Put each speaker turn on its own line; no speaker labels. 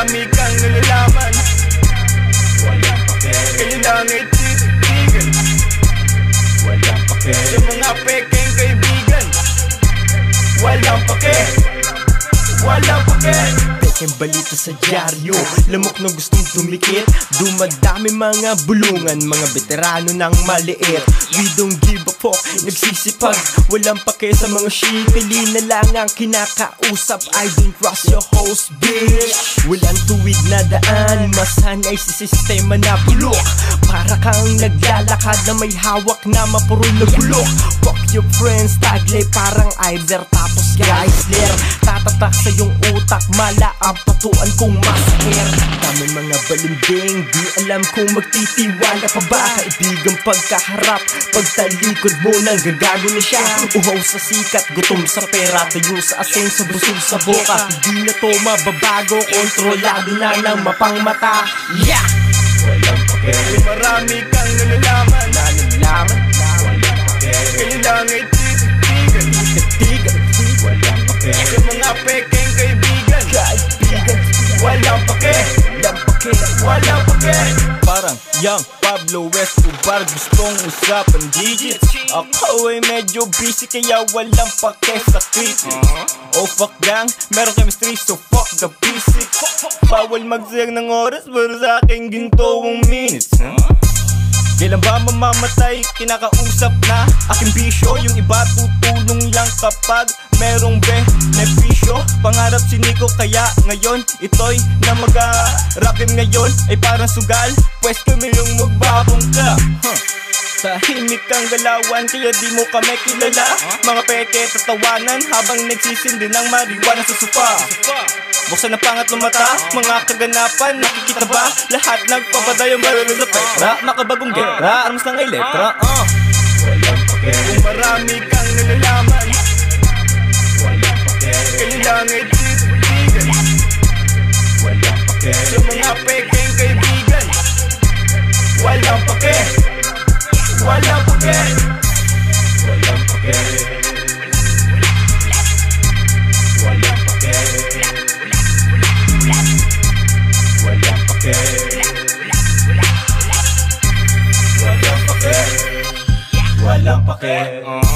Kung marami kang nalalaman Walang pake Kayo lang ay titigan Walang pake Sa mga pekeng
Peking balita sa dyaryo. Lamok na gustong tumikit Dumadami mga bulungan Mga veterano ng maliit. We don't give a fuck Nagsisipag Walang pake sa mga shit. Pili na lang ang kinakausap. I don't trust your host bitch. Walang tuwid na daan Masanay sa sistema na bulok. Para kang naglalakad na may hawak na mapurol na bulok Fuck your friends Taglay parang Iver Tapos Geisler Tatatak sa iyong utak Mala ang patuan kong masaker Dami mga balimbing Di alam kung magtitiwala pa ba. Kaibigang pagkaharap Pagtalikod mo nang gagago na siya. Uhaw sa sikat, gutom sa pera Tayo sa asin, sa busog sa boka. Hindi na to mababago Kontrolado na ng mapangmata. Yeah! Walang pake
Kung marami kang nalalaman.
Nalalaman. Walang pake
Kayo young Pablo Escobar Gustong usapan digits. Ako ay medyo busy Kaya walang pake sa kritik Oh fuck gang Meron chemistry so fuck the basic Bawal magsayang ng oras Para sa aking gintowang minutes. Huh? Kailan ba mamamatay? Kinakausap na. Aking bisyo Yung iba tutulong lang kapag merong benepisyo Pangarap si Nico kaya ngayon Ito'y na mag-rapim ngayon Ay parang sugal. Pwes kami yung magbabong ka. Huh. Tahimik ang galawan kaya di mo kami kilala. Mga peke tatawanan habang nagsisindi ng marijuana sa sopa Buksan ang pangatlong mata, mga kaganapan Nakikita ba? Lahat nagpapadayo marunong sa pera Makabagong gera, armas ng elektra. Uh. Walang
pake
Kung marami kang nalalaman Ella me dice vegan. Walang pake. Sa mga peking kaibigan Walang pake. Walang pake. Walang pake. Walang pake. Walang pake. Walang pake. Walang pake.